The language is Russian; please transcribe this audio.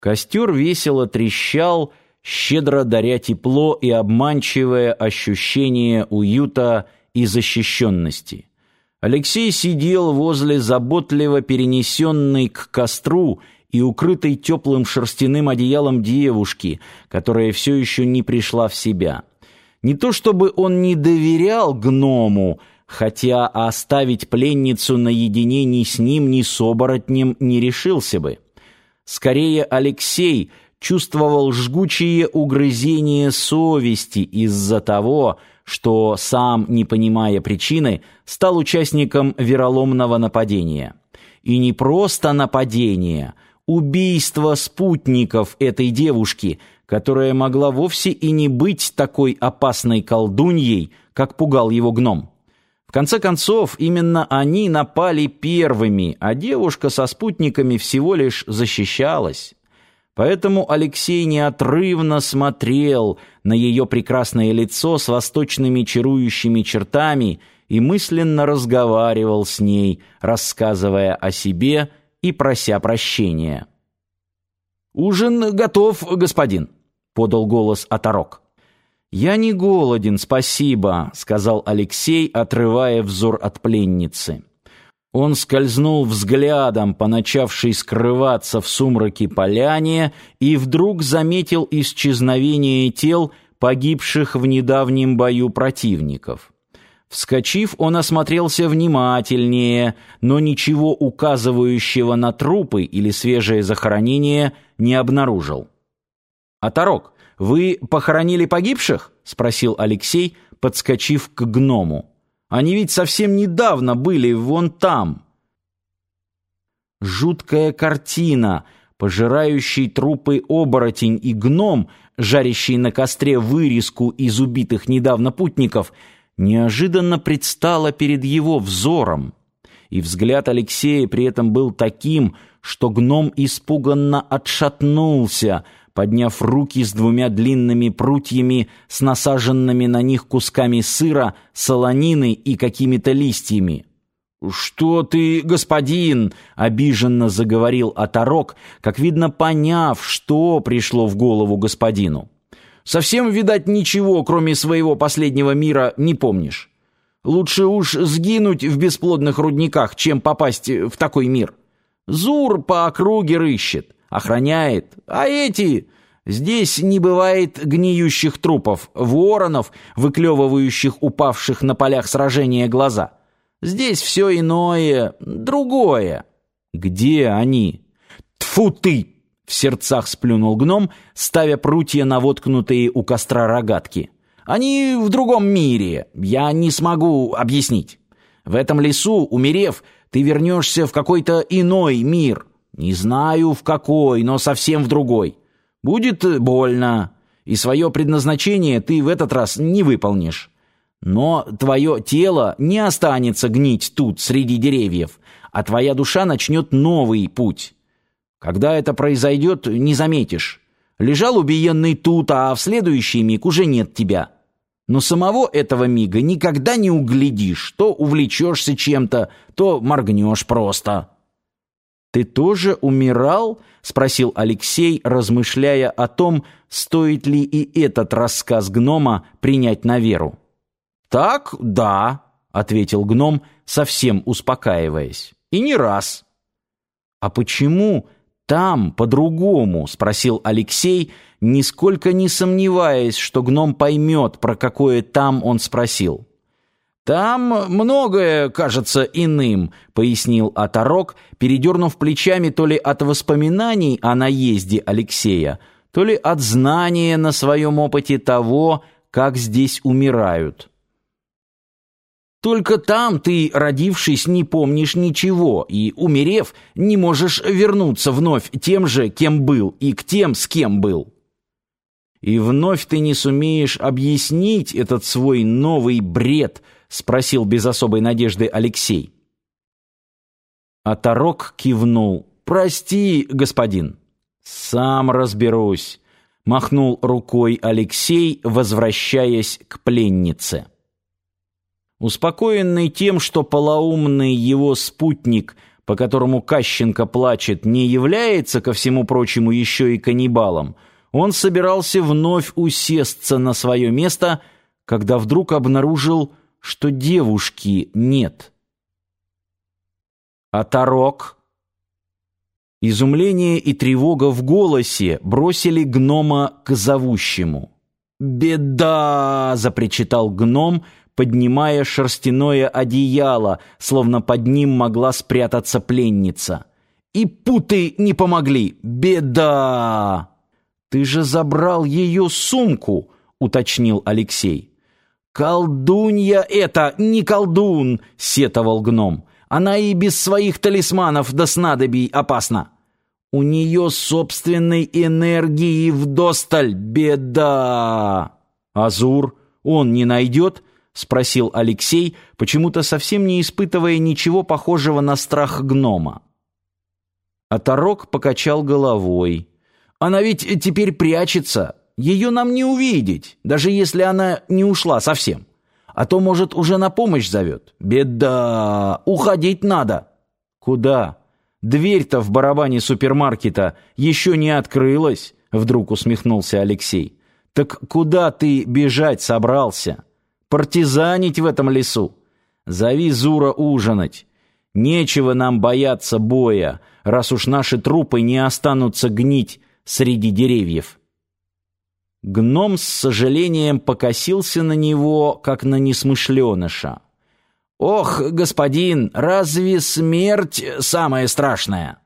Костер весело трещал, щедро даря тепло и обманчивое ощущение уюта и защищенности. Алексей сидел возле заботливо перенесенной к костру и укрытой теплым шерстяным одеялом девушки, которая все еще не пришла в себя. Не то чтобы он не доверял гному, хотя оставить пленницу наедине ни с ним, ни с оборотнем не решился бы. Скорее, Алексей чувствовал жгучие угрызения совести из-за того, что сам, не понимая причины, стал участником вероломного нападения. И не просто нападения, убийство спутников этой девушки, которая могла вовсе и не быть такой опасной колдуньей, как пугал его гном. В конце концов, именно они напали первыми, а девушка со спутниками всего лишь защищалась. Поэтому Алексей неотрывно смотрел на ее прекрасное лицо с восточными чарующими чертами и мысленно разговаривал с ней, рассказывая о себе и прося прощения. «Ужин готов, господин», — подал голос Оторок. «Я не голоден, спасибо», — сказал Алексей, отрывая взор от пленницы. Он скользнул взглядом по начавшей скрываться в сумраке поляне и вдруг заметил исчезновение тел погибших в недавнем бою противников. Вскочив, он осмотрелся внимательнее, но ничего указывающего на трупы или свежее захоронение не обнаружил. «Оторок, вы похоронили погибших?» — спросил Алексей, подскочив к гному. «Они ведь совсем недавно были вон там». Жуткая картина, пожирающий трупы оборотень и гном, жарящий на костре вырезку из убитых недавно путников — неожиданно предстала перед его взором. И взгляд Алексея при этом был таким, что гном испуганно отшатнулся, подняв руки с двумя длинными прутьями с насаженными на них кусками сыра, солонины и какими-то листьями. «Что ты, господин?» — обиженно заговорил оторок, как видно, поняв, что пришло в голову господину. Совсем, видать, ничего, кроме своего последнего мира, не помнишь. Лучше уж сгинуть в бесплодных рудниках, чем попасть в такой мир. Зур по округе рыщет, охраняет, а эти... Здесь не бывает гниющих трупов, воронов, выклевывающих упавших на полях сражения глаза. Здесь все иное, другое. Где они? Тфу ты! В сердцах сплюнул гном, ставя прутья на воткнутые у костра рогатки. «Они в другом мире. Я не смогу объяснить. В этом лесу, умерев, ты вернешься в какой-то иной мир. Не знаю в какой, но совсем в другой. Будет больно, и свое предназначение ты в этот раз не выполнишь. Но твое тело не останется гнить тут, среди деревьев, а твоя душа начнет новый путь». Когда это произойдет, не заметишь. Лежал убиенный тут, а в следующий миг уже нет тебя. Но самого этого мига никогда не углядишь. То увлечешься чем-то, то моргнешь просто. «Ты тоже умирал?» — спросил Алексей, размышляя о том, стоит ли и этот рассказ гнома принять на веру. «Так, да», — ответил гном, совсем успокаиваясь. «И не раз». «А почему там по-другому?» — спросил Алексей, нисколько не сомневаясь, что гном поймет, про какое «там» он спросил. «Там многое кажется иным», — пояснил Оторок, передернув плечами то ли от воспоминаний о наезде Алексея, то ли от знания на своем опыте того, как здесь умирают. Только там ты, родившись, не помнишь ничего, и, умерев, не можешь вернуться вновь тем же, кем был, и к тем, с кем был. И вновь ты не сумеешь объяснить этот свой новый бред, спросил без особой надежды Алексей. А Тарок кивнул. «Прости, господин». «Сам разберусь», — махнул рукой Алексей, возвращаясь к пленнице. Успокоенный тем, что полоумный его спутник по которому Кащенко плачет, не является, ко всему прочему, еще и каннибалом, он собирался вновь усесться на свое место, когда вдруг обнаружил, что девушки нет. А Тарок? Изумление и тревога в голосе бросили гнома к зовущему. «Беда!» — запричитал гном, поднимая шерстяное одеяло, словно под ним могла спрятаться пленница. «И путы не помогли! Беда!» «Ты же забрал ее сумку!» — уточнил Алексей. «Колдунья это, не колдун!» — сетовал гном. «Она и без своих талисманов да снадобий опасна!» У нее собственной энергии вдосталь, беда. Азур он не найдет? Спросил Алексей, почему-то совсем не испытывая ничего похожего на страх гнома. Оторок покачал головой. Она ведь теперь прячется. Ее нам не увидеть, даже если она не ушла совсем. А то, может, уже на помощь зовет. Беда! Уходить надо. Куда? Дверь-то в барабане супермаркета еще не открылась, вдруг усмехнулся Алексей. Так куда ты бежать собрался? Партизанить в этом лесу? Зови Зура ужинать. Нечего нам бояться боя, раз уж наши трупы не останутся гнить среди деревьев. Гном с сожалением покосился на него, как на несмышленыша. «Ох, господин, разве смерть самое страшное?»